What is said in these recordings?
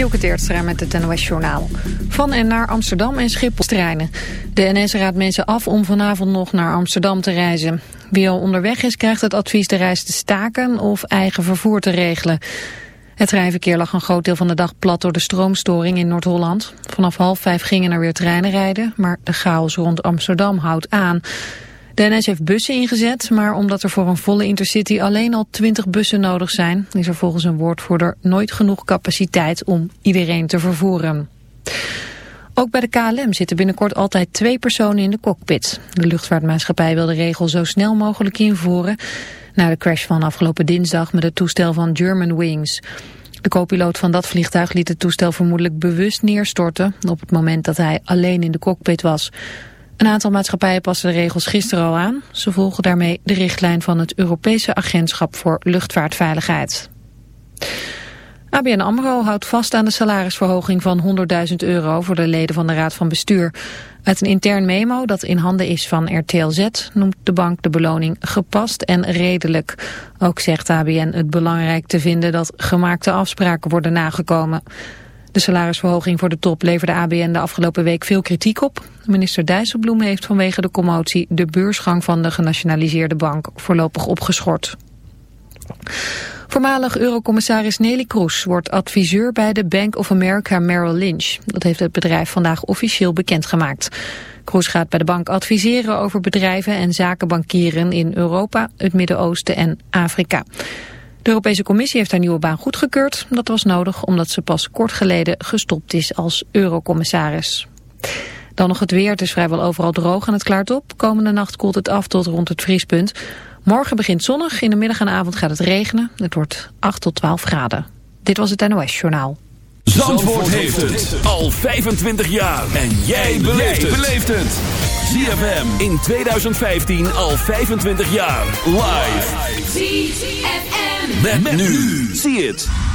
Dielke Teertstra met het NOS Journaal. Van en naar Amsterdam en Schiphol treinen. De NS raadt mensen af om vanavond nog naar Amsterdam te reizen. Wie al onderweg is krijgt het advies de reis te staken of eigen vervoer te regelen. Het treinverkeer lag een groot deel van de dag plat door de stroomstoring in Noord-Holland. Vanaf half vijf gingen er weer treinen rijden, maar de chaos rond Amsterdam houdt aan... De NS heeft bussen ingezet, maar omdat er voor een volle intercity alleen al 20 bussen nodig zijn, is er volgens een woordvoerder nooit genoeg capaciteit om iedereen te vervoeren. Ook bij de KLM zitten binnenkort altijd twee personen in de cockpit. De luchtvaartmaatschappij wil de regel zo snel mogelijk invoeren... na de crash van afgelopen dinsdag met het toestel van Germanwings. De co-piloot van dat vliegtuig liet het toestel vermoedelijk bewust neerstorten... op het moment dat hij alleen in de cockpit was... Een aantal maatschappijen passen de regels gisteren al aan. Ze volgen daarmee de richtlijn van het Europese Agentschap voor Luchtvaartveiligheid. ABN AMRO houdt vast aan de salarisverhoging van 100.000 euro voor de leden van de Raad van Bestuur. Uit een intern memo dat in handen is van RTLZ noemt de bank de beloning gepast en redelijk. Ook zegt ABN het belangrijk te vinden dat gemaakte afspraken worden nagekomen. De salarisverhoging voor de top leverde ABN de afgelopen week veel kritiek op. Minister Dijsselbloem heeft vanwege de commotie de beursgang van de genationaliseerde bank voorlopig opgeschort. Voormalig eurocommissaris Nelly Kroes wordt adviseur bij de Bank of America Merrill Lynch. Dat heeft het bedrijf vandaag officieel bekendgemaakt. Kroes gaat bij de bank adviseren over bedrijven en zakenbankieren in Europa, het Midden-Oosten en Afrika. De Europese Commissie heeft haar nieuwe baan goedgekeurd. Dat was nodig omdat ze pas kort geleden gestopt is als eurocommissaris. Dan nog het weer. Het is vrijwel overal droog en het klaart op. Komende nacht koelt het af tot rond het vriespunt. Morgen begint zonnig. In de middag en avond gaat het regenen. Het wordt 8 tot 12 graden. Dit was het NOS Journaal. Zandvoort, heeft het al 25 jaar. En jij beleeft het. ZFM in 2015 al 25 jaar. Live. ZFM. Met, nu. Zie het.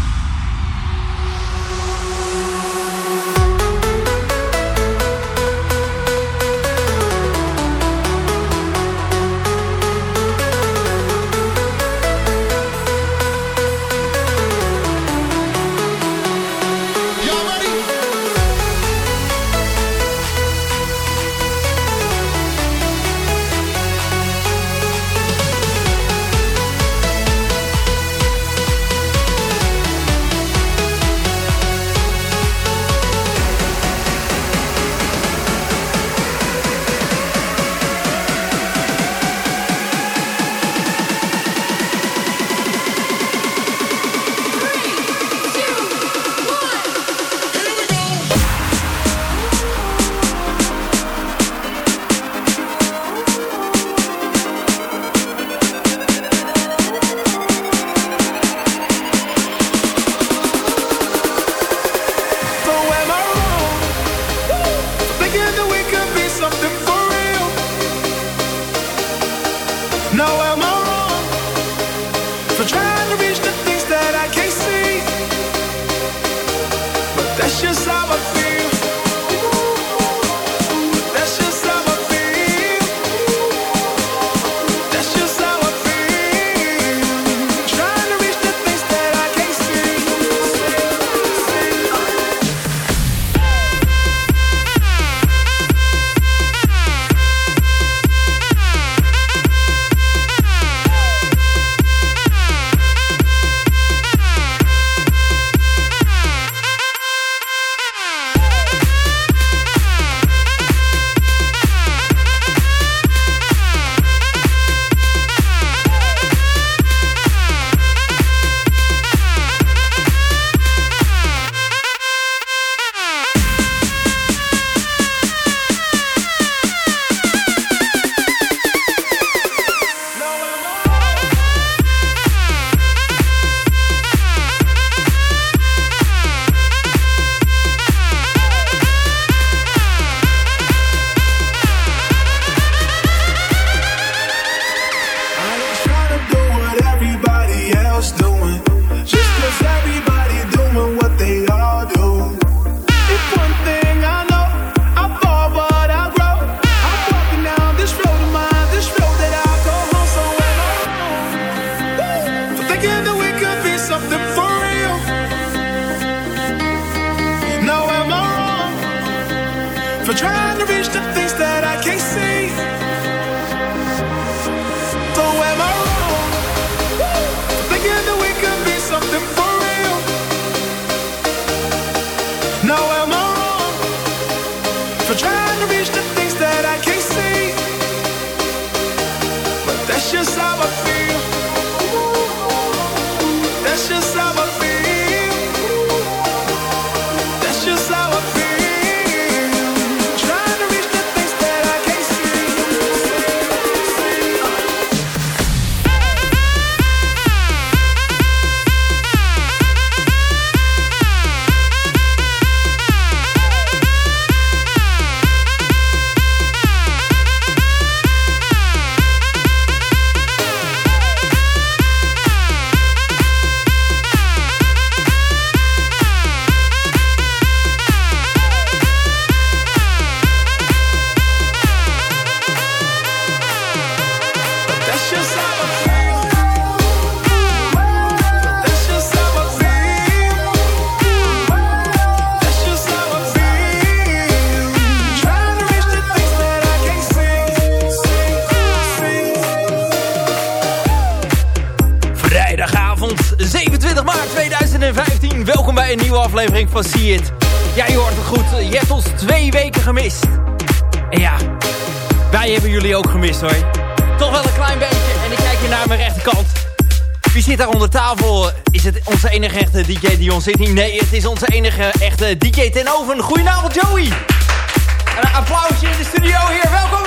Sydney? Nee, het is onze enige echte DJ ten Oven. Goedenavond Joey. een applausje in de studio hier. Welkom.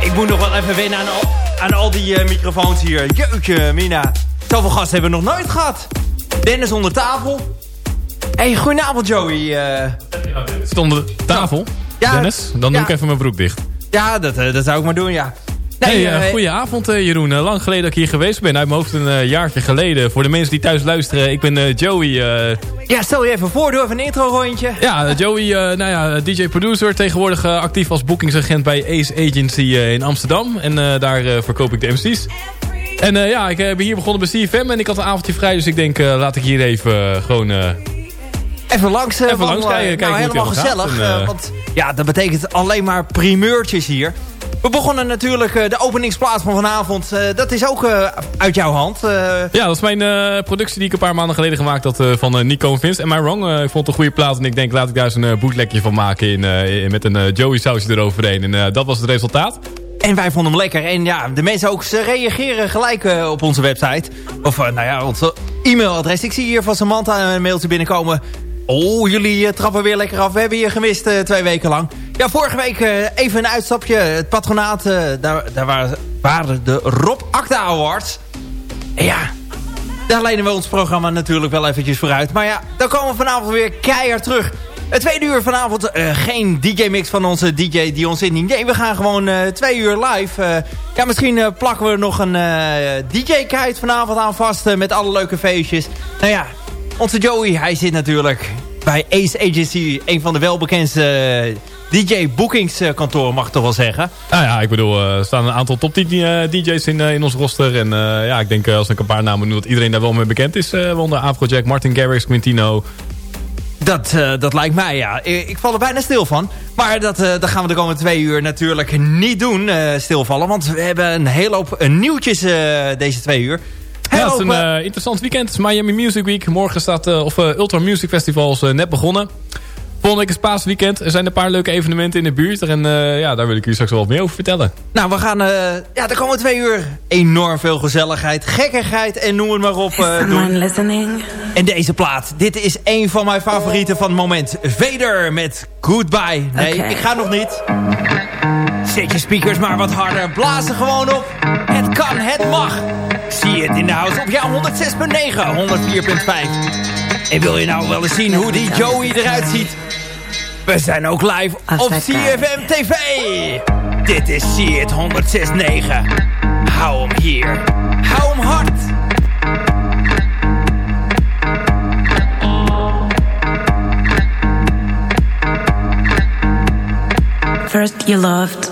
Ik, moet nog wel even wennen aan al, aan al die uh, microfoons hier. Jeukje, Mina. Zoveel gasten hebben we nog nooit gehad. Dennis onder tafel. Hey, goedenavond Joey. Uh... Zit onder tafel? Ja, Dennis, dan doe ik even mijn broek dicht. Ja, dat, uh, dat zou ik maar doen, ja. Nee, hey, uh, goedenavond Jeroen. lang geleden dat ik hier geweest ben. Uit mijn hoofd een jaartje geleden. Voor de mensen die thuis luisteren, ik ben Joey. Ja, stel je even voor, doe even een intro rondje. Ja, Joey, nou ja, DJ-producer. Tegenwoordig actief als boekingsagent bij Ace Agency in Amsterdam. En daar verkoop ik de MC's. En uh, ja, ik ben hier begonnen bij CFM en ik had een avondje vrij. Dus ik denk, uh, laat ik hier even gewoon... even langs, even langs kijken. Nou, helemaal gezellig. En, want ja, dat betekent alleen maar primeurtjes hier. We begonnen natuurlijk de openingsplaats van vanavond. dat is ook uit jouw hand. Ja, dat is mijn productie die ik een paar maanden geleden gemaakt had van Nico en Vince. Am I wrong? ik vond het een goede plaat en ik denk laat ik daar eens een bootlegje van maken in, met een Joey sausje eroverheen. En dat was het resultaat. En wij vonden hem lekker. En ja, de mensen ook, ze reageren gelijk uh, op onze website. Of uh, nou ja, onze e-mailadres. Ik zie hier van Samantha een mailtje binnenkomen. Oh, jullie uh, trappen weer lekker af. We hebben je gemist twee weken lang. Ja, vorige week even een uitstapje. Het patronaat, daar, daar waren, de Rob Acta Awards. En ja, daar lenen we ons programma natuurlijk wel eventjes vooruit. Maar ja, dan komen we vanavond weer keihard terug. Het tweede uur vanavond geen DJ-mix van onze DJ Dion Sydney. Nee, we gaan gewoon twee uur live. Ja, misschien plakken we nog een DJ-kite vanavond aan vast met alle leuke feestjes. Nou ja, onze Joey, hij zit natuurlijk bij Ace Agency. Een van de welbekendste DJ-boekingskantoren, mag ik toch wel zeggen. Nou ja, ik bedoel, er staan een aantal top DJ's in, in ons roster. En ja, ik denk als ik een paar namen noem dat iedereen daar wel mee bekend is. waaronder Afrojack, Martin Garrix, Quintino... Dat, uh, dat lijkt mij, ja. Ik, val er bijna stil van. Maar dat, uh, dat gaan we de komende twee uur natuurlijk niet doen, uh, stilvallen. Want we hebben een hele hoop nieuwtjes deze twee uur. Ja, het is een interessant weekend. Het is Miami Music Week. Morgen staat, of Ultra Music Festivals net begonnen. Volgende week is paasweekend. Er zijn een paar leuke evenementen in de buurt. En uh, ja, daar wil ik u straks wel wat meer over vertellen. Nou, we gaan... Uh, ja, er komen twee uur enorm veel gezelligheid, gekkigheid en noem het maar op uh, doen. Listening? En deze plaat. Dit is een van mijn favorieten van het moment. Vader met Goodbye. Nee, ik ga nog niet. Zet je speakers maar wat harder. Blazen gewoon op. Het kan, het mag. Zie het in de house op jouw 106.9, 104.5. En wil je nou wel eens zien hoe die Joey eruit ziet? We zijn ook live op CFM TV. Dit is See It 106.9. Hou hem hier. Hou hem hard. First you loved.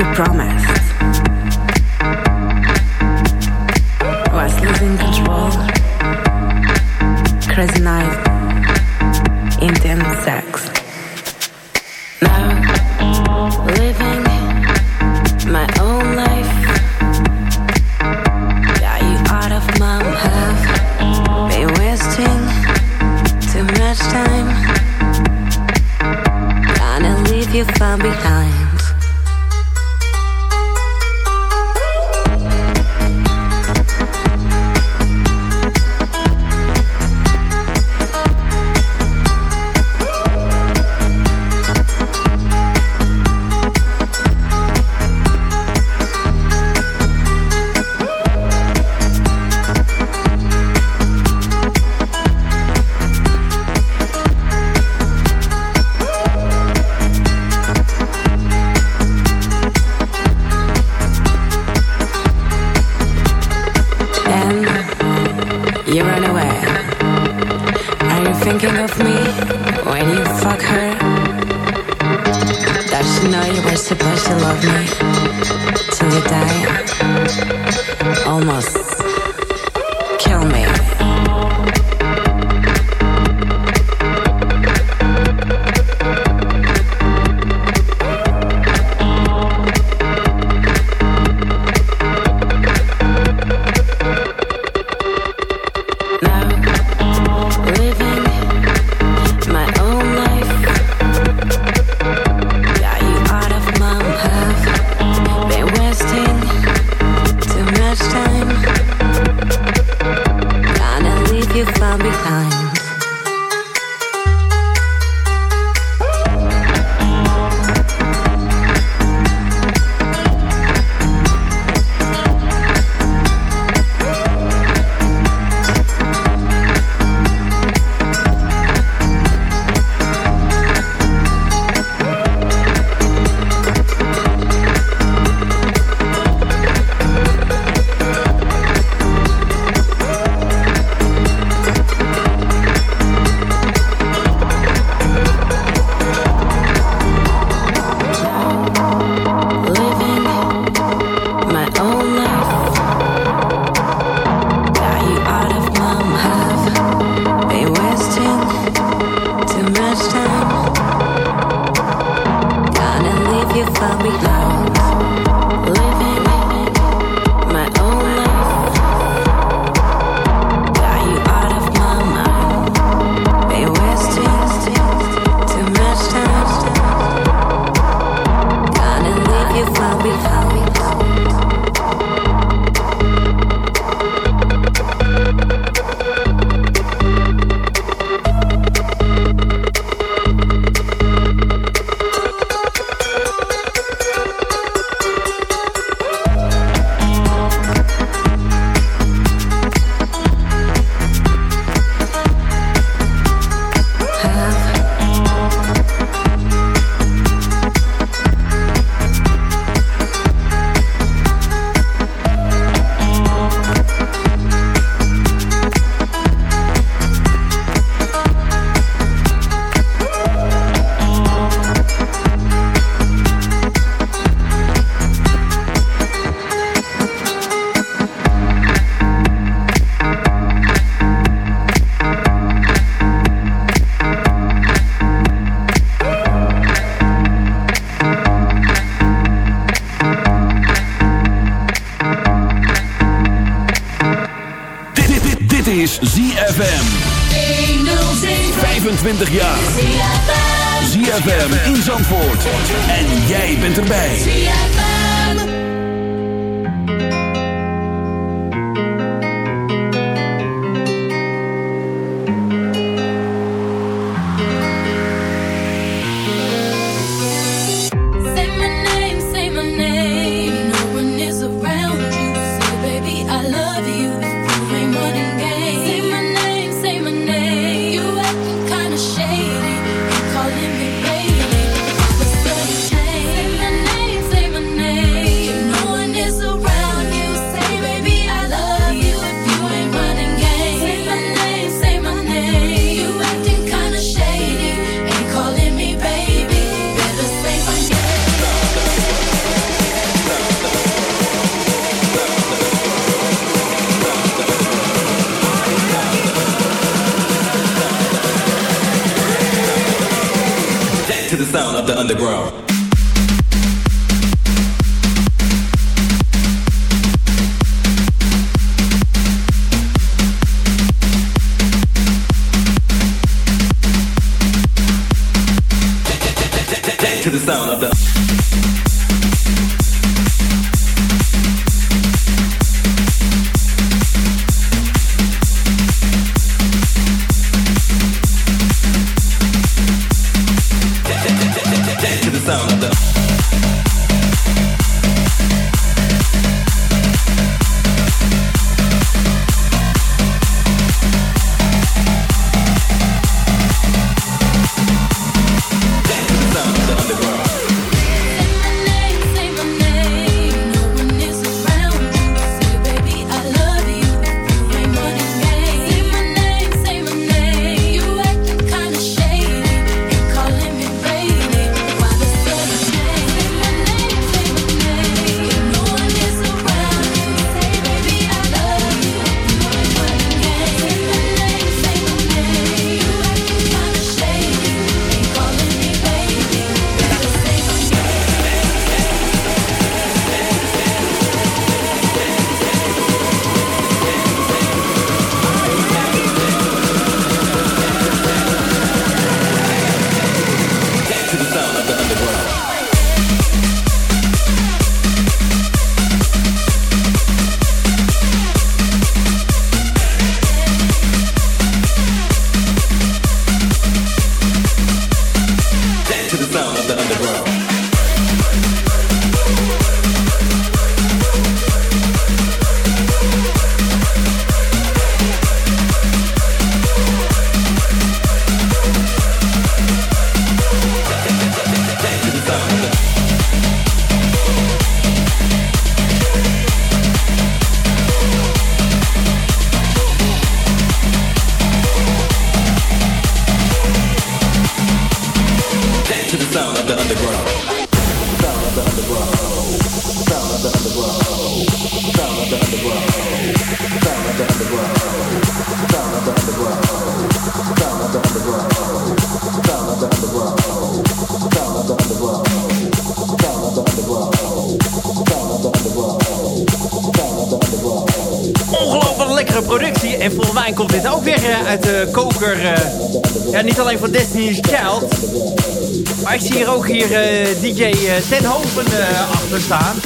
You promised. Was losing control. Crazy night. Intense sex. Now, living my own life. Got you out of my path. Been wasting too much time. Gonna leave you far behind. almost. The underground. Hier eh, DJ eh, Tenhoven eh achter staan.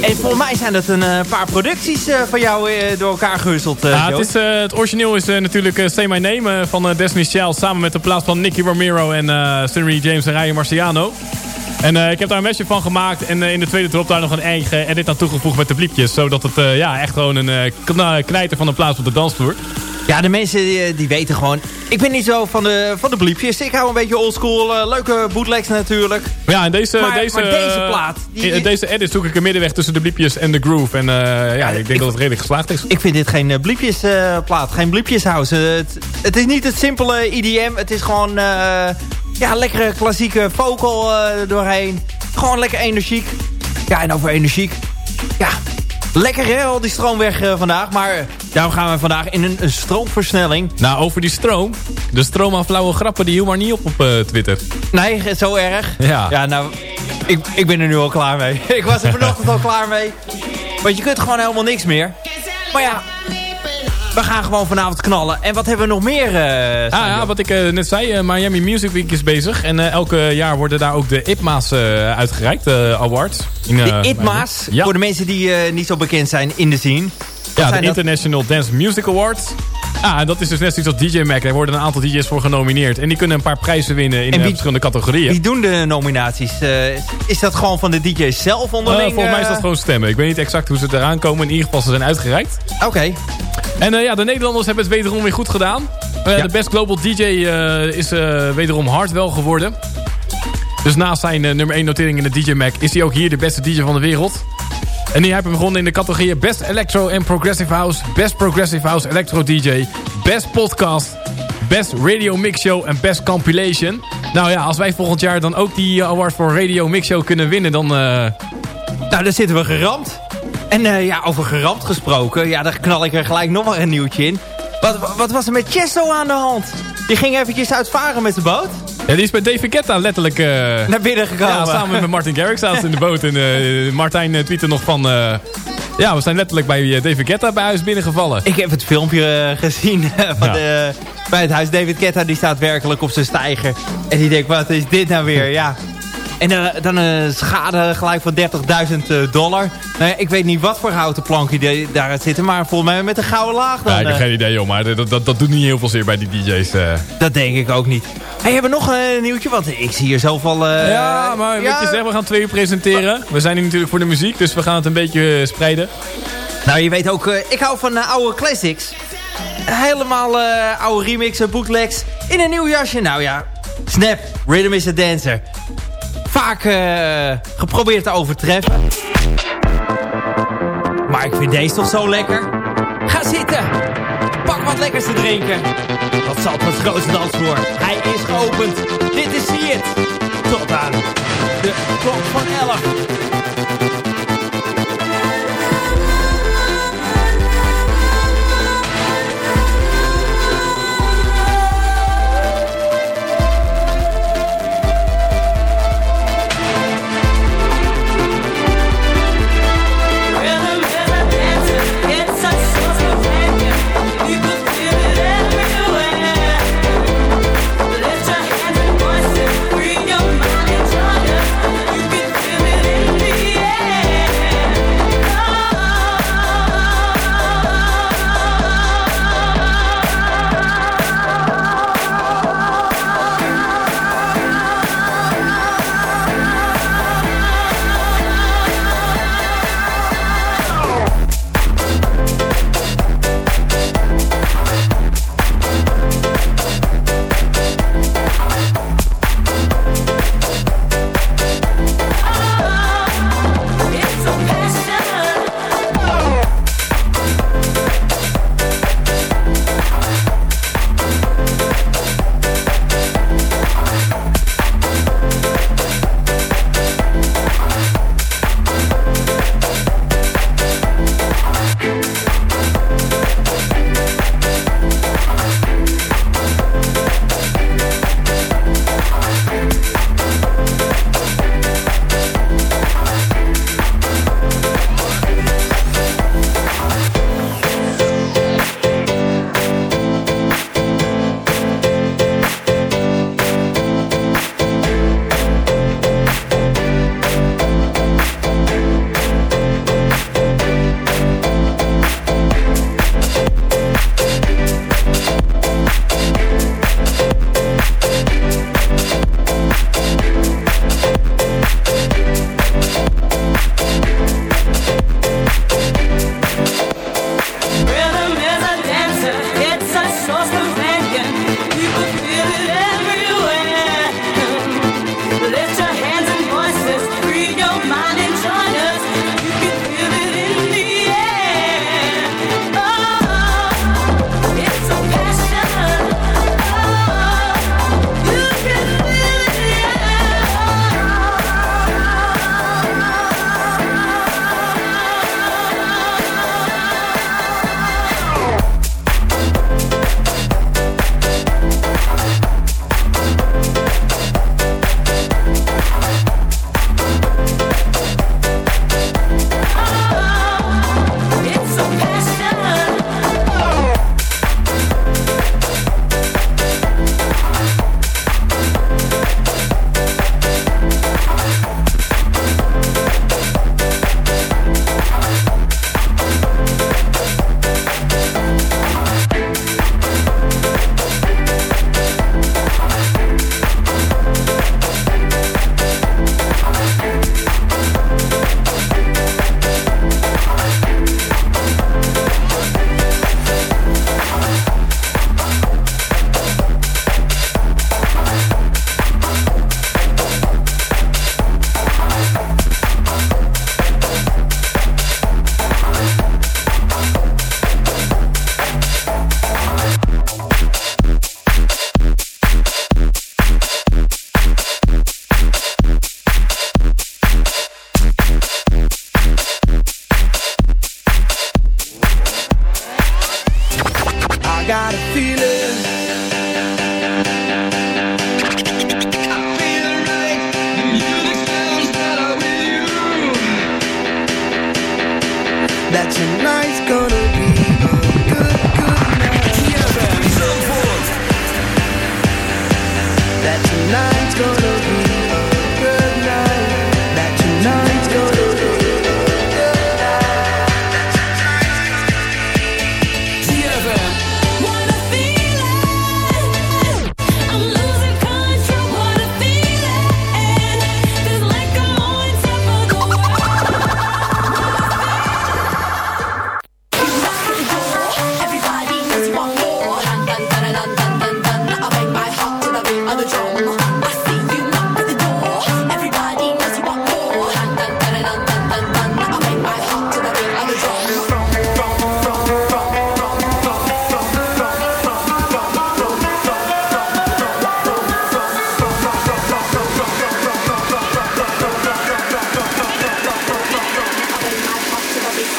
En volgens mij zijn dat een paar producties eh, van jou eh, door elkaar gehusteld. eh, Ja, het, is, eh, het origineel is natuurlijk eh, Say My Name van eh, Destiny's Child... samen met de plaats van Nicky Romero en uh, Sunny James en Ryan Marciano. En eh, ik heb daar een mesje van gemaakt. En in de tweede drop daar nog een eigen edit aan toegevoegd met de bliepjes. Zodat het eh, ja, echt gewoon een eh, knijter van een plaats op de dansvloer. Ja, de mensen die, die weten gewoon... Ik ben niet zo van de, van de bliepjes. Ik hou een beetje oldschool. eh leuke bootlegs natuurlijk. Ja, en deze, Maar- deze, maar deze plaat, die- in deze edit zoek ik een middenweg tussen de bliepjes en de groove. En eh, ja, ik denk ik- dat het redelijk geslaagd is. Ik vind dit geen uh, bliepjes eh, plaat. Geen bliepjes house. het, het is niet het simpele IDM. Het is gewoon... eh, ja, lekkere klassieke vocal eh, doorheen. Gewoon lekker energiek. Ja, en over energiek. Ja, lekker hè, al die stroom weg eh, vandaag. Maar eh, daarom gaan we vandaag in een, een stroomversnelling. Nou, over die stroom. De stroom aan flauwe grappen, die hield maar niet op op eh, Twitter. Nee, zo erg. Ja. Ja, nou, ik, ik ben er nu al klaar mee. ik was er vanochtend al klaar mee. Want je kunt gewoon helemaal niks meer. Maar ja, we gaan gewoon vanavond knallen. En wat hebben we nog meer? eh, Ah ja, wat ik eh, net zei, eh, Miami Music Week is bezig. En elke jaar worden daar ook de IPMA's eh, uitgereikt, eh, awards. In, De ITMA's, Ja, voor de mensen die niet zo bekend zijn in de scene. ja de dat? International Dance Music Awards. Ah, en dat is dus net zoiets als DJ Mac. Daar worden een aantal DJ's voor genomineerd. En die kunnen een paar prijzen winnen in wie- verschillende categorieën. Wie doen de nominaties? Is dat gewoon van de DJ's zelf onderling? volgens mij is dat gewoon stemmen. Ik weet niet exact hoe ze eraan komen. In ieder geval, ze zijn uitgereikt. Oké. En eh, ja, de Nederlanders hebben het wederom weer goed gedaan. Eh, Ja. De Best Global DJ eh, is wederom Hardwell geworden. Dus naast zijn nummer 1 notering in de DJ Mac... is hij ook hier de beste DJ van de wereld. En die hebben begonnen in de categorieën Best Electro and Progressive House... Best Progressive House Electro DJ... Best Podcast... Best Radio Mix Show en Best Compilation. Nou ja, als wij volgend jaar dan ook die award voor Radio Mix Show kunnen winnen... dan... Nou, daar zitten we geramd. En eh, ja, over geramd gesproken. Ja, daar knal ik er gelijk nog maar een nieuwtje in. Wat, wat was er met Chesto aan de hand? Die ging eventjes uitvaren met de boot. Ja, die is bij David Guetta letterlijk... eh, Naar binnen gekomen. ja, samen met Martin Garrix zaten ze in de boot. En eh, Martijn uh, tweette nog van... ja, we zijn letterlijk bij David Guetta bij huis binnengevallen. Ik heb het filmpje gezien van Ja. de, bij het huis. David Guetta die staat werkelijk op zijn stijger. En die denkt, wat is dit nou weer? Ja. En dan, dan een schade gelijk van 30.000 dollar. Nou ja, ik weet niet wat voor houten plankje die daar zitten. Maar volgens mij met een gouden laag dan. Ja, ik heb eh, geen idee, joh. Maar dat, dat, dat doet niet heel veel zeer bij die DJ's. eh. Dat denk ik ook niet. Hey, hebben we nog een nieuwtje? Want ik zie hier zoveel... eh, ja, maar ja. wat je zegt, we gaan twee uur presenteren. We zijn hier natuurlijk voor de muziek, dus we gaan het een beetje eh, spreiden. Nou, je weet ook, eh, ik hou van eh, oude classics. Helemaal eh, oude remixen, bootlegs. In een nieuw jasje. Nou ja, Snap, Rhythm is a Dancer. Vaak eh, geprobeerd te overtreffen. Maar ik vind deze toch zo lekker. Ga zitten. Pak wat lekkers te drinken. Dat zal het grootste dansvloer. Hij is geopend. Dit is See. Tot aan de klok van 11.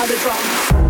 To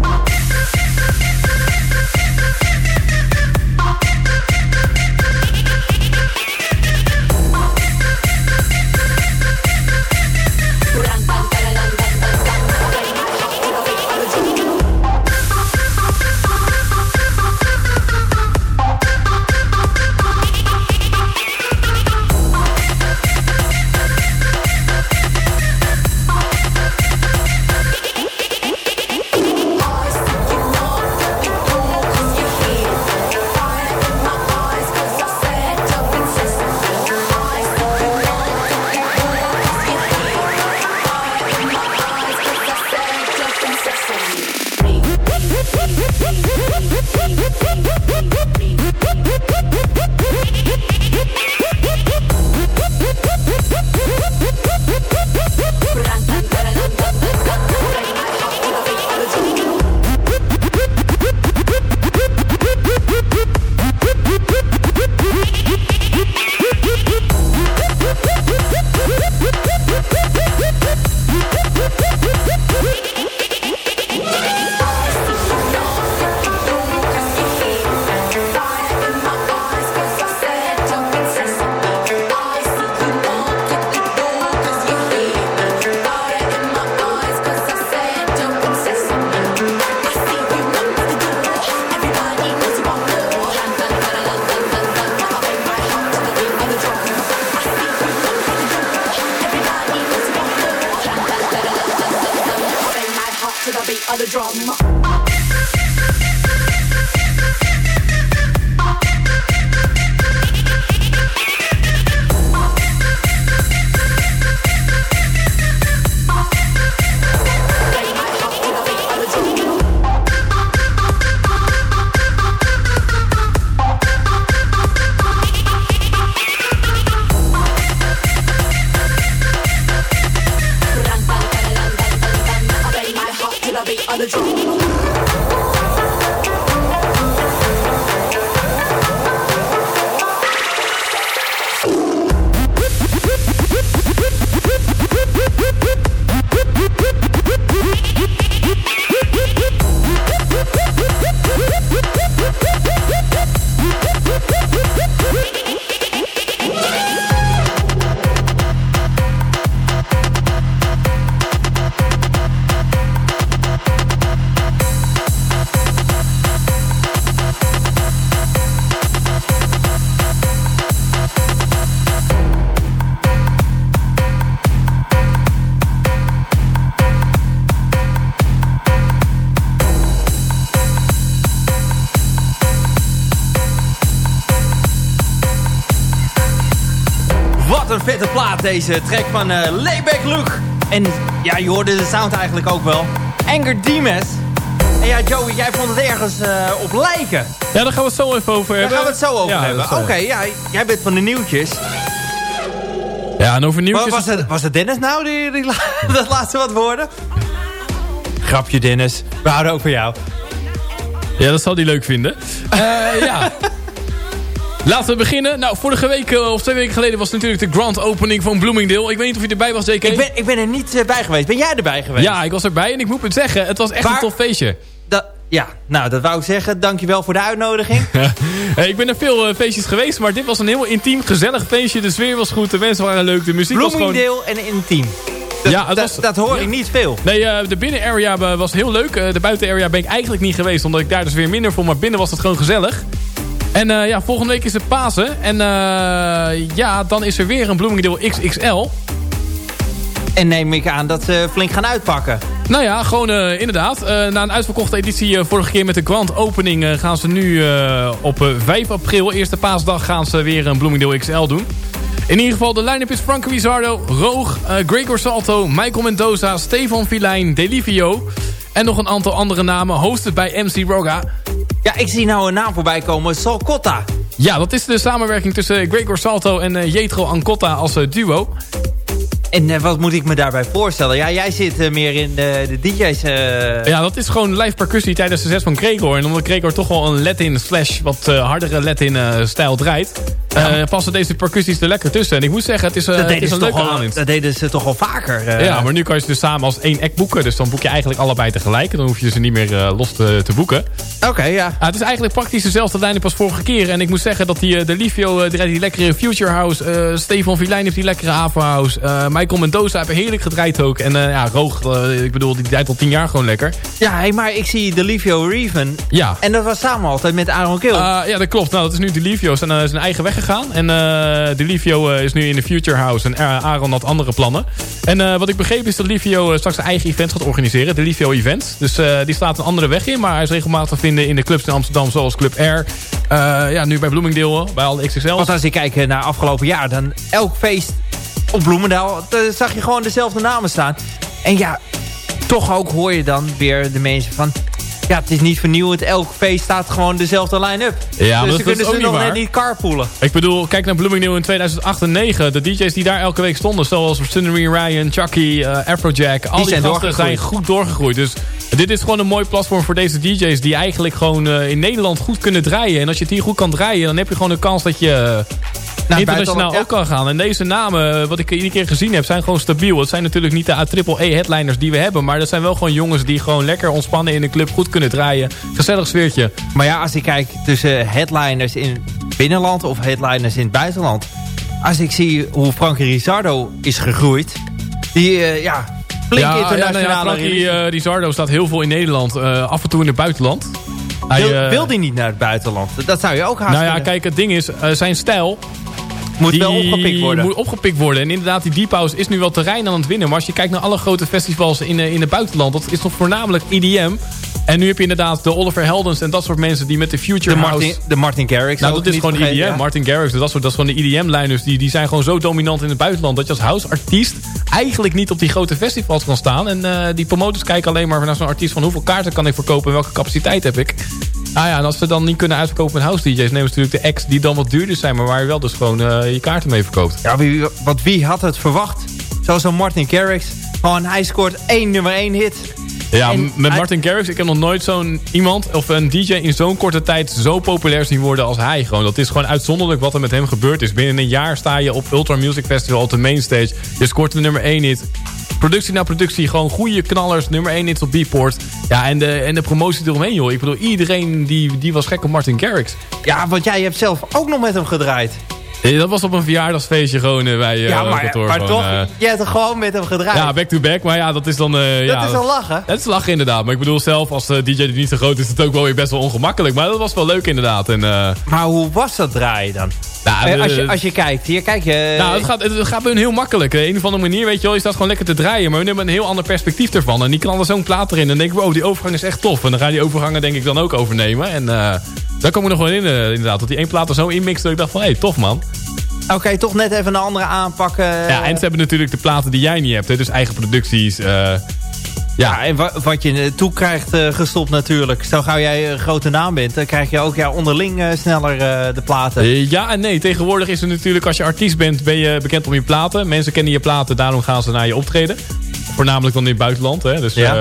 deze track van eh Layback Luke. En ja, je hoorde de sound eigenlijk ook wel. Anger Dimes. En ja, Joey, jij vond het ergens eh, op lijken. Ja, daar gaan we het zo even over Daar hebben. gaan we het zo over Ja, hebben. Oké, ja, jij bent van de nieuwtjes. Ja, en over nieuwtjes... was, het, was het Dennis nou, die, die dat laatste wat woorden? Grapje, Dennis. We houden ook van jou. Ja, dat zal hij leuk vinden. Eh, ja. Laten we beginnen. Nou, vorige week eh, of twee weken geleden was natuurlijk de grand opening van Bloomingdale. Ik weet niet of je erbij was, JK. Ik ben, ik ben er niet eh, bij geweest. Ben jij erbij geweest? Ja, ik was erbij en ik moet het zeggen, het was echt Waar- een tof feestje. Dat, ja, nou, dat wou ik zeggen. Dankjewel voor de uitnodiging. Hey, ik ben er veel eh, feestjes geweest, maar dit was een heel intiem, gezellig feestje. De sfeer was goed, de mensen waren leuk, de muziek was gewoon... Bloomingdale en intiem. Dat, Ja, dat, was- dat hoor ik niet veel. Nee, eh, de binnen-area was heel leuk. Eh, de buiten-area ben ik eigenlijk niet geweest. Omdat ik daar dus weer minder vond. Maar binnen was het gewoon gezellig. En eh, ja, volgende week is het Pasen. En eh, ja, dan is er weer een Bloomingdale XXL. En neem ik aan dat ze flink gaan uitpakken. Nou ja, gewoon eh, inderdaad. Na een uitverkochte editie vorige keer met de grand opening... gaan ze nu op eh, 5 april, eerste paasdag... gaan ze weer een Bloomingdale XL doen. In ieder geval, de line-up is Franco Wizardo, Roog, Gregor Salto... Michael Mendoza, Stefan Filijn, Delivio... en nog een aantal andere namen, hosted bij MC Roga. Ja, ik zie nou een naam voorbij komen. Sol Cotta. Ja, dat is de samenwerking tussen Gregor Salto en eh, Jetro Ancotta als eh, duo. En eh, wat moet ik me daarbij voorstellen? Ja, jij zit meer in de, de DJ's. Ja, dat is gewoon live percussie tijdens de set van Gregor. En omdat Gregor toch wel een Latin slash wat hardere Latin stijl draait... eh, passen deze percussies er lekker tussen. En ik moet zeggen, het is, eh, dat, het deden is ze een toch leuke al, dat deden ze toch al vaker. eh. Ja, maar nu kan je ze dus samen als één act boeken. Dus dan boek je eigenlijk allebei tegelijk. En dan hoef je ze niet meer los te, te boeken. Oké, ja. Ja, het is eigenlijk praktisch dezelfde line-up als vorige keer. En ik moet zeggen dat die, de Livio draait die lekkere Future House. Stefan Vilijn heeft die lekkere Avo House. Michael Mendoza heeft heerlijk gedraaid ook. En ja, Roog, ik bedoel, die draait al tien jaar gewoon lekker. Ja, hey, maar ik zie Delivio Reven. Ja. En dat was samen altijd met Aaron Kill. Uh, ja, dat klopt. Nou, dat is nu Delivio zijn, uh, zijn eigen weg gegaan. En uh, Delivio uh, is nu in de Future House. En uh, Aaron had andere plannen. En wat ik begreep is dat Delivio straks zijn eigen events gaat organiseren. Delivio Events. Dus uh, die slaat een andere weg in. Maar hij is regelmatig te vinden in de clubs in Amsterdam. Zoals Club R. Ja, nu bij Bloomingdale. Bij alle XXL. Want als ik kijk naar afgelopen jaar. Dan elk feest op Bloemendaal. zag je gewoon dezelfde namen staan. En ja, toch ook hoor je dan weer de mensen van... Ja, het is niet vernieuwend. Elk feest staat gewoon dezelfde line-up. Ja, dus ze kunnen dat ze nog net niet carpoolen. Ik bedoel, kijk naar Bloomingdale in 2008 en 2009. De DJ's die daar elke week stonden. Zoals Sunnery Ryan, Chucky, uh, Afrojack. Al die, die zijn, gasten zijn goed doorgegroeid. Dus dit is gewoon een mooi platform voor deze DJ's. Die eigenlijk gewoon uh, in Nederland goed kunnen draaien. En als je het hier goed kan draaien. Dan heb je gewoon een kans dat je... Uh, internationaal ja. ook kan gaan. En deze namen, wat ik iedere keer gezien heb, zijn gewoon stabiel. Het zijn natuurlijk niet de AAA headliners die we hebben. Maar dat zijn wel gewoon jongens die gewoon lekker ontspannen in de club goed kunnen draaien. Gezellig sfeertje. Maar ja, als ik kijk tussen headliners in binnenland of headliners in het buitenland. Als ik zie hoe Frankie Rizardo is gegroeid. Die, uh, ja, flink ja, internationale... Ja, nou ja, Frankie uh, Rizardo staat heel veel in Nederland. Uh, af en toe in het buitenland. Hij, wil, wil die niet naar het buitenland? Dat zou je ook haast Nou ja, kunnen. kijk, het ding is, zijn stijl moet die wel opgepikt worden. moet opgepikt worden. En inderdaad, die Deep House is nu wel terrein aan het winnen. Maar als je kijkt naar alle grote festivals in, in het buitenland... dat is nog voornamelijk EDM. En nu heb je inderdaad de Oliver Heldens en dat soort mensen... die met de Future de House... Martin, de Martin Garrix. Nou, dat is gewoon vergeten, EDM. Ja. Martin Garrix, dat, soort, dat is gewoon de EDM-lijners. Die, die zijn gewoon zo dominant in het buitenland... dat je als house-artiest eigenlijk niet op die grote festivals kan staan. En uh, die promotors kijken alleen maar naar zo'n artiest... van hoeveel kaarten kan ik verkopen en welke capaciteit heb ik... Ah ja, en als ze dan niet kunnen uitverkopen met house DJ's... nemen ze natuurlijk de acts die dan wat duurder zijn... maar waar je wel dus gewoon uh, je kaarten mee verkoopt. Ja, wie, wat wie had het verwacht? Zoals zo'n Martin Garrix. Gewoon, hij scoort één nummer één hit. Ja, en met Martin Garrix, ik heb nog nooit zo'n iemand... of een DJ in zo'n korte tijd zo populair zien worden als hij. Gewoon. Dat is gewoon uitzonderlijk wat er met hem gebeurd is. Binnen een jaar sta je op Ultra Music Festival op de mainstage. Je scoort de nummer 1 hit. Productie na productie, gewoon goede knallers. Nummer 1 hits op Beatport. Ja, en de, en de promotie eromheen, joh. Ik bedoel, iedereen die, die was gek op Martin Garrix. Ja, want jij hebt zelf ook nog met hem gedraaid. Ja, dat was op een verjaardagsfeestje gewoon uh, bij uh, ja, maar, kantoor. maar toch, je hebt er gewoon met hem gedraaid. Ja, back-to-back. -back, maar ja, dat is dan... dat ja, is wel lachen. Het is lachen inderdaad. Maar ik bedoel, zelf als DJ die niet zo groot is... is het ook wel weer best wel ongemakkelijk. Maar dat was wel leuk inderdaad. En, maar hoe was dat draaien dan? Nou, als, je, als je kijkt, hier kijk je... Nou, het gaat, het gaat bij hun heel makkelijk. Op een of andere manier, weet je wel, je staat gewoon lekker te draaien. Maar hun hebben een heel ander perspectief ervan. En die knallen zo'n plaat erin. En dan denk ik, wow, die overgang is echt tof. En dan ga je die overgangen denk ik dan ook overnemen. En uh, daar kom ik nog wel in, uh, inderdaad. Dat die één plaat er zo inmixt dat ik dacht van, hé, hey, tof man. Oké, okay, toch net even een andere aanpak. Uh... Ja, en ze hebben natuurlijk de platen die jij niet hebt. Hè? Dus eigen producties. Ja. ja, en wa wat je toe krijgt uh, gestopt natuurlijk. Zo gauw jij een grote naam bent, dan krijg je ook ja, onderling uh, sneller uh, de platen. ja en nee. Tegenwoordig is het natuurlijk, als je artiest bent, ben je bekend om je platen. Mensen kennen je platen, daarom gaan ze naar je optreden. Voornamelijk dan in het buitenland. Hè? Dus ja.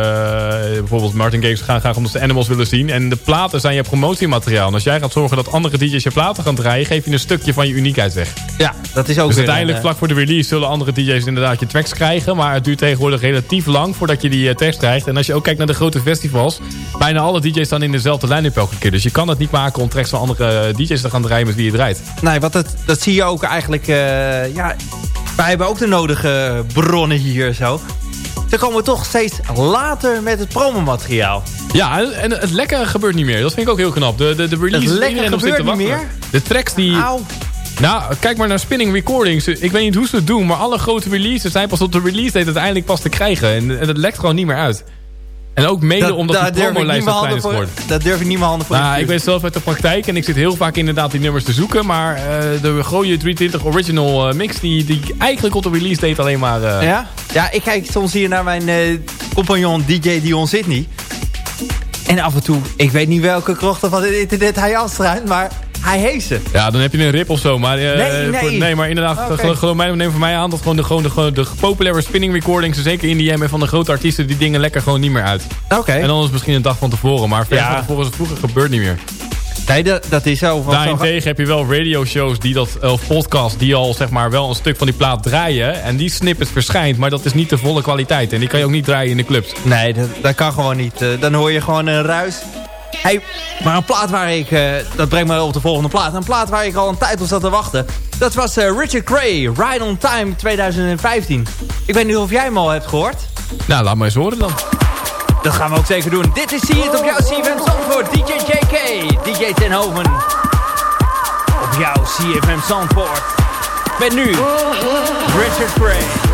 bijvoorbeeld Martin Games gaan graag omdat ze Animals willen zien. En de platen zijn je promotiemateriaal. En als jij gaat zorgen dat andere DJ's je platen gaan draaien... geef je een stukje van je uniekheid weg. Ja, dat is ook Dus uiteindelijk, een, vlak voor de release... zullen andere DJ's inderdaad je tracks krijgen. Maar het duurt tegenwoordig relatief lang voordat je die tracks krijgt. En als je ook kijkt naar de grote festivals... bijna alle DJ's staan in dezelfde line-up elke keer. Dus je kan het niet maken om tracks van andere DJ's te gaan draaien met wie je draait. Nee, wat dat, dat zie je ook eigenlijk... Uh, ja, wij hebben ook de nodige bronnen hier zo. Ze komen toch steeds later met het promomateriaal. Ja, en, het lekkere gebeurt niet meer. Dat vind ik ook heel knap. De, de, de release Het te gebeurt niet wachten. De tracks die... Nou, kijk maar naar Spinning Recordings. Ik weet niet hoe ze het doen, maar alle grote releases zijn pas op de release date uiteindelijk pas te krijgen. En, en het lekt gewoon niet meer uit. En ook mede omdat die niet promolijst zo klein is geworden. Dat durf ik niet mijn handen voor. Nou, ik ben zelf uit de praktijk en ik zit heel vaak inderdaad die nummers te zoeken. Maar eh, de Gooie 320 Original eh, Mix, die, die eigenlijk op de release date alleen maar... eh, Ja? Ja, ik kijk soms hier naar mijn eh, compagnon DJ Dion Sydney. En af en toe, ik weet niet welke krochten van het internet hij afstruint, maar hij heeft ze. Ja, dan heb je een rip of zo. Maar, eh, Nee, nee. voor- nee, maar inderdaad, geloof, geloof mij, neem van mij aan dat gewoon de, gewoon de, gewoon de populaire spinning recordings, zeker in die en van de grote artiesten, die dingen lekker gewoon niet meer uit. Oké. En dan is het misschien een dag van tevoren, maar ver Ja. van tevoren is het vroeger gebeurt niet meer. Nee, dat, dat is zo. Daarentegen heb je wel radioshows die dat, of podcasts die al zeg maar wel een stuk van die plaat draaien. En die snippet verschijnt, maar dat is niet de volle kwaliteit. En die kan je ook niet draaien in de clubs. Nee, dat, dat kan gewoon niet. Eh, dan hoor je gewoon een ruis. Hey, maar een plaat waar ik... eh, dat brengt me op de volgende plaat. Een plaat waar ik al een tijd op zat te wachten. Dat was eh, Richard Gray, Ride on Time 2015. Ik weet niet of jij hem al hebt gehoord. Nou, laat maar eens horen dan. Dat gaan we ook zeker doen. Dit is See It op jouw CFM Zandvoort. DJ JK, DJ Tenhoven. Op jouw CFM Zandvoort. Met nu Richard Gray.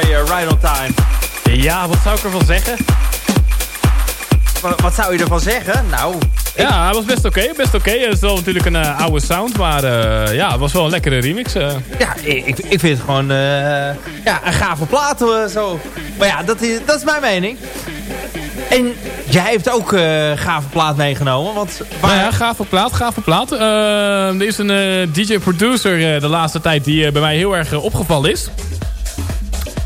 Eh, Ride on Time? Ja, wat zou ik ervan zeggen? Wat, wat zou je ervan zeggen? Nou, Ja, hij was best oké. best oké. Het is wel natuurlijk een eh, oude sound, maar eh, ja, het was wel een lekkere remix. ja, ik, ik vind het gewoon ja, een gave plaat zo. Maar ja, dat is, dat is mijn mening. En jij hebt ook eh gave plaat meegenomen, want... Nou ja, gave plaat, gave plaat. Eh, er is een DJ-producer de laatste tijd die bij mij heel erg opgevallen is.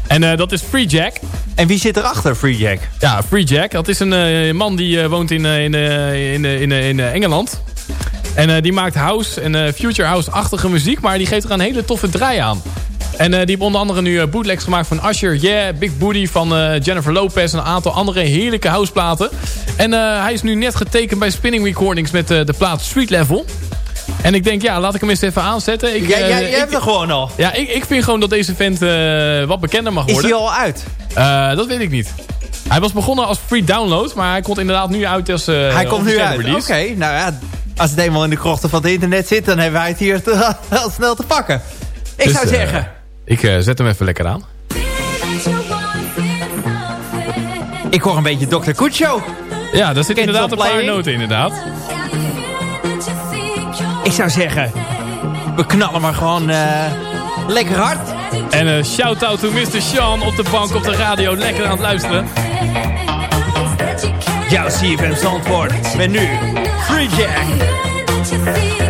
En eh, dat is Free Jack. En wie zit erachter, Free Jack? Ja, Free Jack. Dat is een eh, man die eh, woont in, in, in, in, in Engeland. En die maakt house en future house-achtige muziek. Maar die geeft er een hele toffe draai aan. En die heeft onder andere nu bootlegs gemaakt van Usher, Yeah, Big Booty van Jennifer Lopez en een aantal andere heerlijke houseplaten. En hij is nu net getekend bij Spinning Recordings met de plaat Street Level. En ik denk, ja, laat ik hem eens even aanzetten. Ik, Jij, eh, jij, jij ik- hebt er gewoon al. ja, ik, ik vind gewoon dat deze vent eh, wat bekender mag Is worden. hij al uit? Eh, dat weet ik niet. Hij was begonnen als free download, maar hij komt inderdaad nu uit als hij komt nu uit. Oké, nou ja, als het eenmaal in de krochten van het internet zit... dan hebben wij het hier te, snel te pakken. Ik Dus, zou zeggen, Ik zet hem even lekker aan. ik hoor een beetje Dr. Kucho. Ja, daar zit Kent inderdaad een paar noten inderdaad. Ik zou zeggen, we knallen maar gewoon eh, lekker hard. En een shout-out to Mr. Sean op de bank op de radio. Lekker aan het luisteren. Jouw CFM Zandvoort. Met nu Free Jack.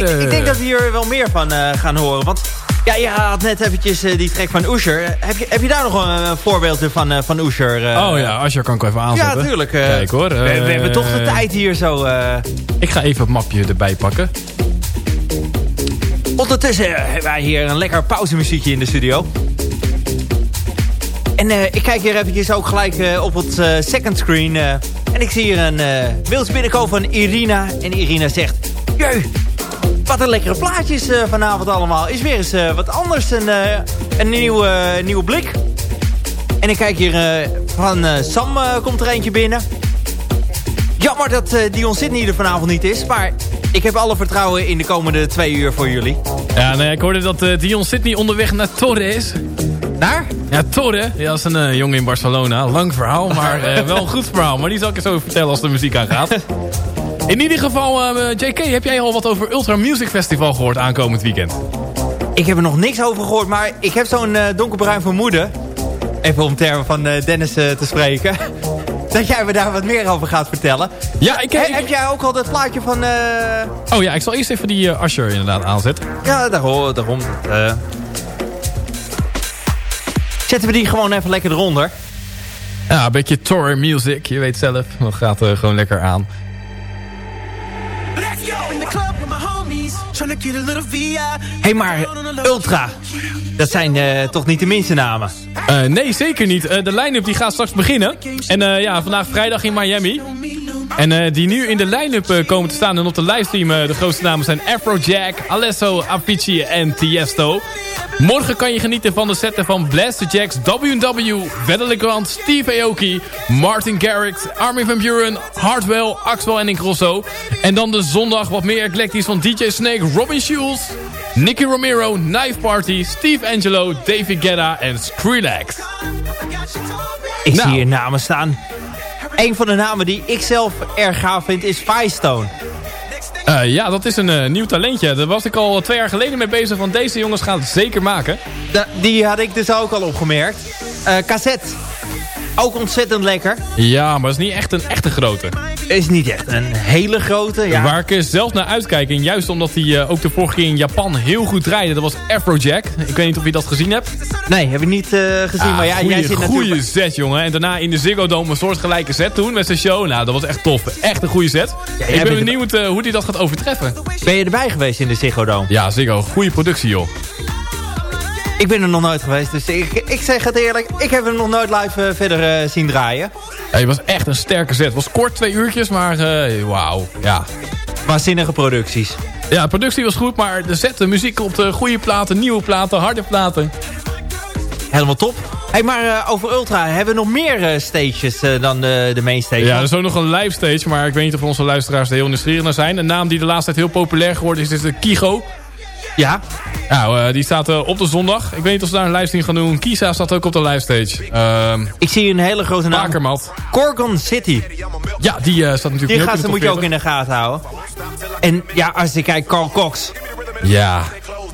Ik, ik denk eh, dat we hier wel meer van eh, gaan horen. Want ja, je had net eventjes eh, die track van Usher. Heb je, heb je daar nog een, een voorbeeldje van, eh, van Usher? eh? Oh ja, Asher kan ik even aanzetten. Ja, tuurlijk. eh, Kijk hoor. we, we eh, hebben toch de tijd hier zo. eh. Ik ga even het mapje erbij pakken. Ondertussen eh, hebben wij hier een lekker pauzemuziekje in de studio. En eh, ik kijk hier eventjes ook gelijk eh, op het eh, second screen. eh, en ik zie hier een uh, binnenkomen van Irina. En Irina zegt... Jeu, wat een lekkere plaatjes eh, vanavond allemaal. Is weer eens eh, wat anders. Een, eh, een nieuwe, nieuwe blik. En ik kijk hier van Sam komt er eentje binnen. Jammer dat Dion Sydney er vanavond niet is. Maar ik heb alle vertrouwen in de komende twee uur voor jullie. Ja, ja, ik hoorde dat Dion Sydney onderweg naar Torre is. Naar? Ja, Torre. Ja, dat is een jongen in Barcelona. Lang verhaal, maar wel een goed verhaal. Maar die zal ik je zo vertellen als de muziek aangaat. In ieder geval, eh, JK, heb jij al wat over Ultra Music Festival gehoord aankomend weekend? Ik heb er nog niks over gehoord, maar ik heb zo'n eh, donkerbruin vermoeden. Even om termen van eh, Dennis te spreken. dat jij me daar wat meer over gaat vertellen. Ja, ik, He- ik- heb jij ook al dat plaatje van... Oh ja, ik zal eerst even die Usher inderdaad aanzetten. Ja, daarom. daarom. Zetten we die gewoon even lekker eronder. Ja, een beetje Torre Music, je weet zelf. Dat gaat eh, gewoon lekker aan. Hey, maar Ultra. Dat zijn eh, toch niet de minste namen? Eh, nee, zeker niet. Eh, de line-up die gaat straks beginnen. En eh, ja, vandaag vrijdag in Miami. En eh, die nu in de line-up eh, komen te staan en op de livestream eh, de grootste namen zijn Afrojack, Alesso, Avicii en Tiesto. Morgen kan je genieten van de setten van Blaster Jacks, W&W, Vedder Grant, Steve Aoki, Martin Garrix, Armin van Buren, Hardwell, Axwell en Incrosso. En dan de zondag wat meer eclectisch van DJ Snake, Robin Schulz, Nicky Romero, Knife Party, Steve Angelo, David Guetta en Skrillex. Ik Nou. zie hier namen staan. Een van de namen die ik zelf erg gaaf vind is Firestone. Eh, ja, dat is een eh, nieuw talentje. Daar was ik al twee jaar geleden mee bezig. Van deze jongens gaan het zeker maken. Da- die had ik dus ook al opgemerkt. Eh cassette. Ook ontzettend lekker. Ja, maar dat is niet echt een echte grote. Is niet echt een hele grote. Ja. Waar ik zelf naar uitkijk. En juist omdat hij eh, ook de vorige keer in Japan heel goed draaide. Dat was Afrojack. Ik weet niet of je dat gezien hebt. Nee, heb ik niet eh, gezien. Ah, maar ja, goeie, jij zit goeie natuurlijk... set, jongen. En daarna in de Ziggo Dome een soortgelijke set toen met zijn show. Nou, dat was echt tof. Echt een goede set. ik ben benieuwd eh, hoe hij dat gaat overtreffen. Ben je erbij geweest in de Ziggo Dome? Ja, Ziggo. Goede productie, joh. Ik ben er nog nooit geweest, dus ik, ik zeg het eerlijk. Ik heb hem nog nooit live eh, verder eh, zien draaien. Ja, het was echt een sterke set. Het was kort, twee uurtjes, maar eh, wauw. Ja. Waanzinnige producties. Ja, de productie was goed, maar de set, de muziek op de goede platen, nieuwe platen, harde platen. Helemaal top. Hey, maar over Ultra, hebben we nog meer stages dan de, de main stage? Ja, er is ook nog een live stage, maar ik weet niet of onze luisteraars er heel nieuwsgierig naar zijn. Een naam die de laatste tijd heel populair geworden is, is de Kigo. Ja? Nou, eh, die staat eh, op de zondag. Ik weet niet of ze daar een livestream gaan doen. Kisa staat ook op de live stage. Ehm Ik zie een hele grote naam. Bakermat. Corgon City. Ja, die eh, staat natuurlijk Die in moet je ook in de gaten houden. En ja, als je kijkt, Carl Cox. 40. Ja,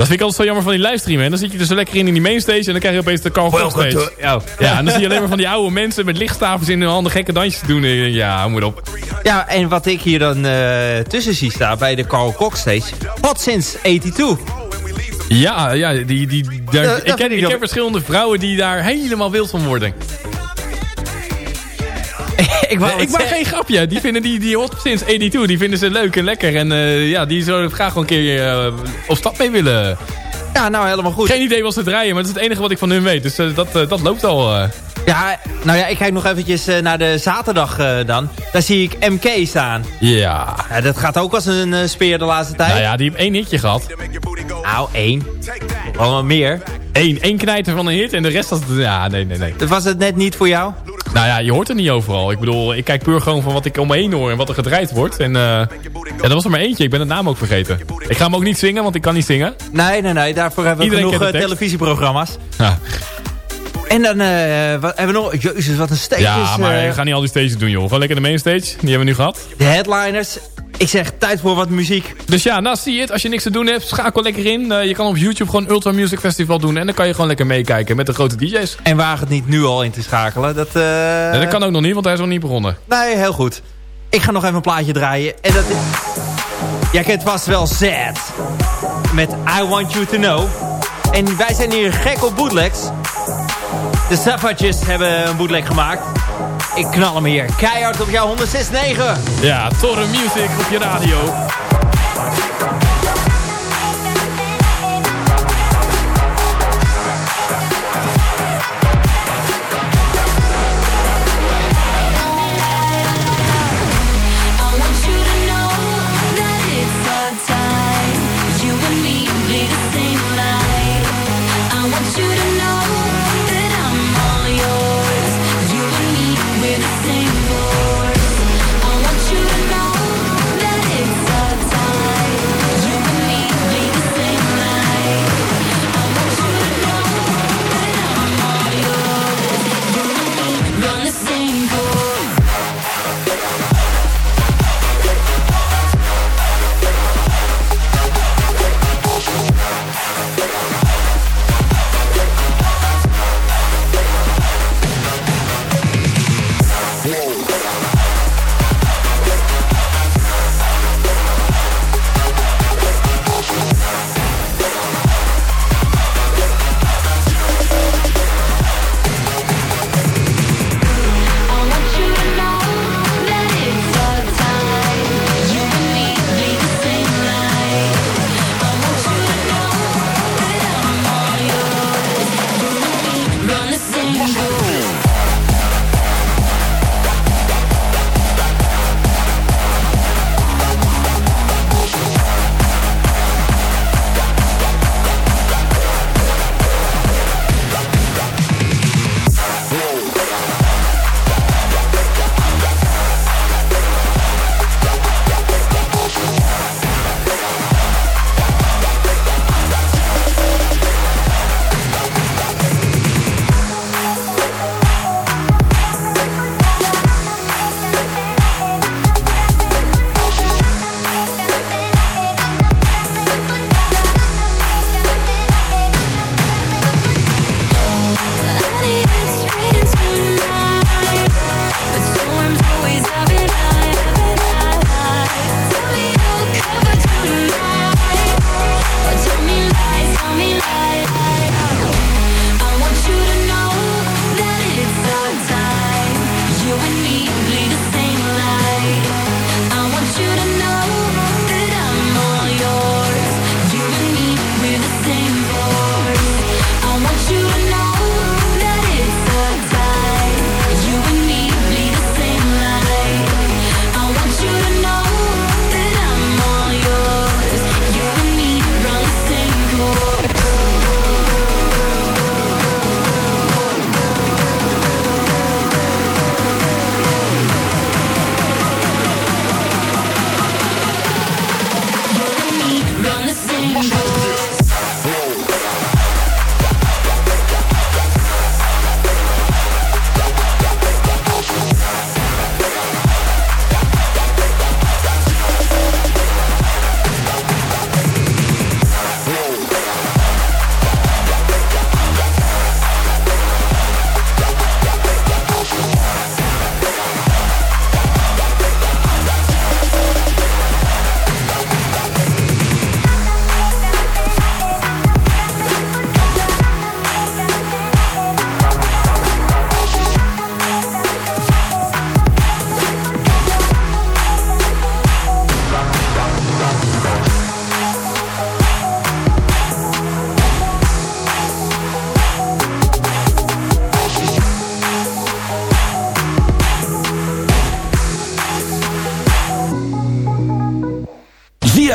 dat vind ik altijd zo jammer van die livestream. Hè. Dan zit je er zo lekker in in die mainstage en dan krijg je opeens de Carl Cox Welcome stage. to-. Ja, en dan zie je alleen maar van die oude mensen met lichtstafels in hun handen gekke dansjes doen. En je denkt, Ja, moet op. Ja, en wat ik hier dan eh, tussen zie staan bij de Carl Cox stage. Hot since 82. Ja, ja die, die, daar, ik, ken, ik ik heb verschillende vrouwen die daar helemaal wild van worden. Ik wou ik maak geen grapje. Die vinden die, die Hot Since 82, die vinden ze leuk en lekker. En eh, ja, die zouden graag wel een keer eh, op stap mee willen. Ja, nou helemaal goed. Geen idee wat ze draaien, maar dat is het enige wat ik van hun weet. Dus eh, dat, dat loopt al. Ja, nou ja, ik kijk nog eventjes naar de zaterdag dan. Daar zie ik MK staan. Ja. Ja, dat gaat ook als een speer de laatste tijd. Nou ja, die heeft één hitje gehad. Nou, één. Wel wat meer. Eén, één knijter van een hit en de rest was... Ja, nee, nee, nee. Was het net niet voor jou? Nou ja, je hoort het niet overal. Ik bedoel, ik kijk puur gewoon van wat ik om me heen hoor en wat er gedraaid wordt. En eh ja, er was er maar eentje. Ik ben het naam ook vergeten. Ik ga hem ook niet zingen, want ik kan niet zingen. Nee, nee, nee. Daarvoor hebben we Iedereen genoeg kent de eh, televisieprogramma's. Ja, En dan eh, wat hebben we nog... Jezus, wat een stage ja is, maar eh, ik ga niet al die stages doen, joh. Gewoon lekker de mainstage. Die hebben we nu gehad. De headliners. Ik zeg, tijd voor wat muziek. Dus ja, nou zie je het. Als je niks te doen hebt, schakel lekker in. Eh, je kan op YouTube gewoon Ultra Music Festival doen. En dan kan je gewoon lekker meekijken met de grote DJ's. En waag het niet nu al in te schakelen. Dat, eh, dat kan ook nog niet, want hij is nog niet begonnen. Nee, heel goed. Ik ga nog even een plaatje draaien. En dat is... Ja, het was wel Z. Met I Want You To Know. En wij zijn hier gek op bootlegs. De Savages hebben een bootleg gemaakt. Ik knal hem hier. Keihard op jou 106.9. Ja, Torre Music op je radio.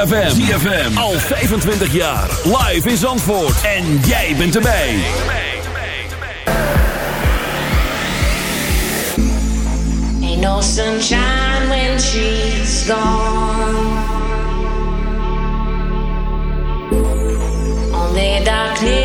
ZFM. ZFM. Al 25 jaar. Live in Zandvoort. En jij bent erbij. Ain't no sunshine when she's gone. Only darkness.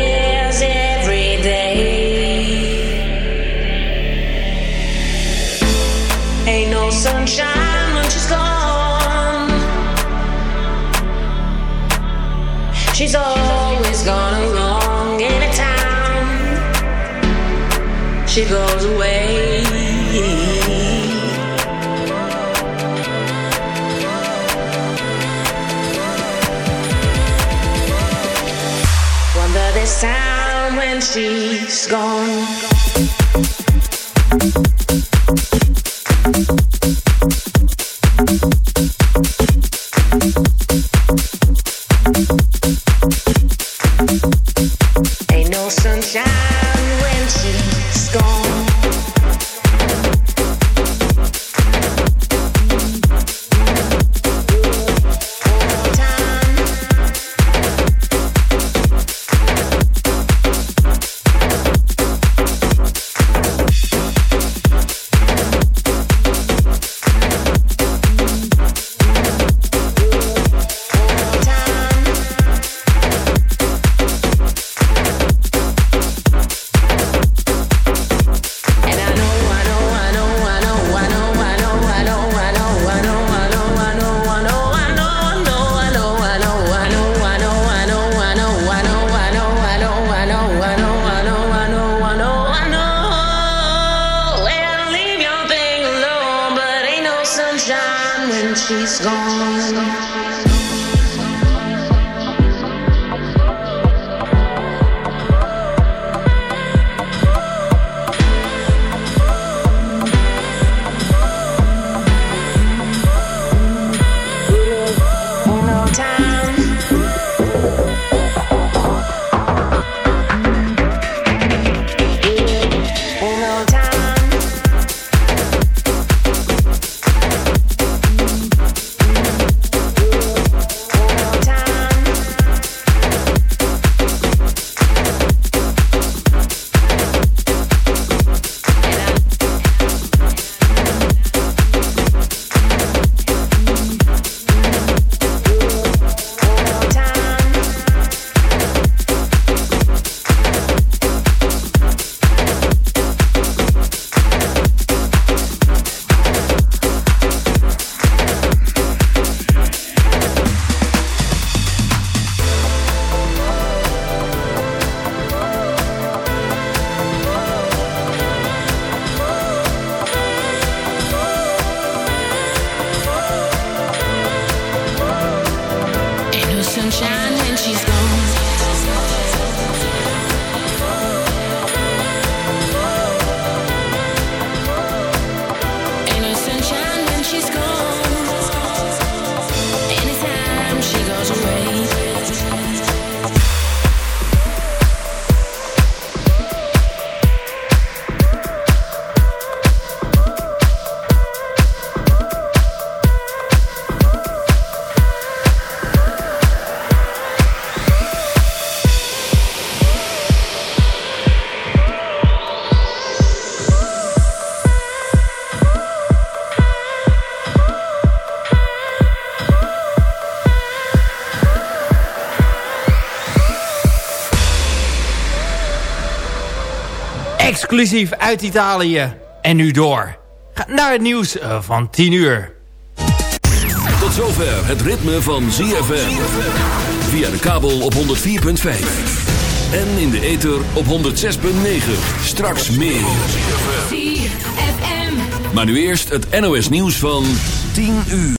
She's always gone along in a town. She goes away. Wonder this time when she's gone. Exclusief uit Italië. En nu door. Ga naar het nieuws eh, van 10 uur. Tot zover het ritme van ZFM. Via de kabel op 104.5. En in de ether op 106.9. Straks meer. Maar nu eerst het NOS nieuws van 10 uur.